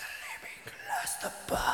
sleeping lost the body.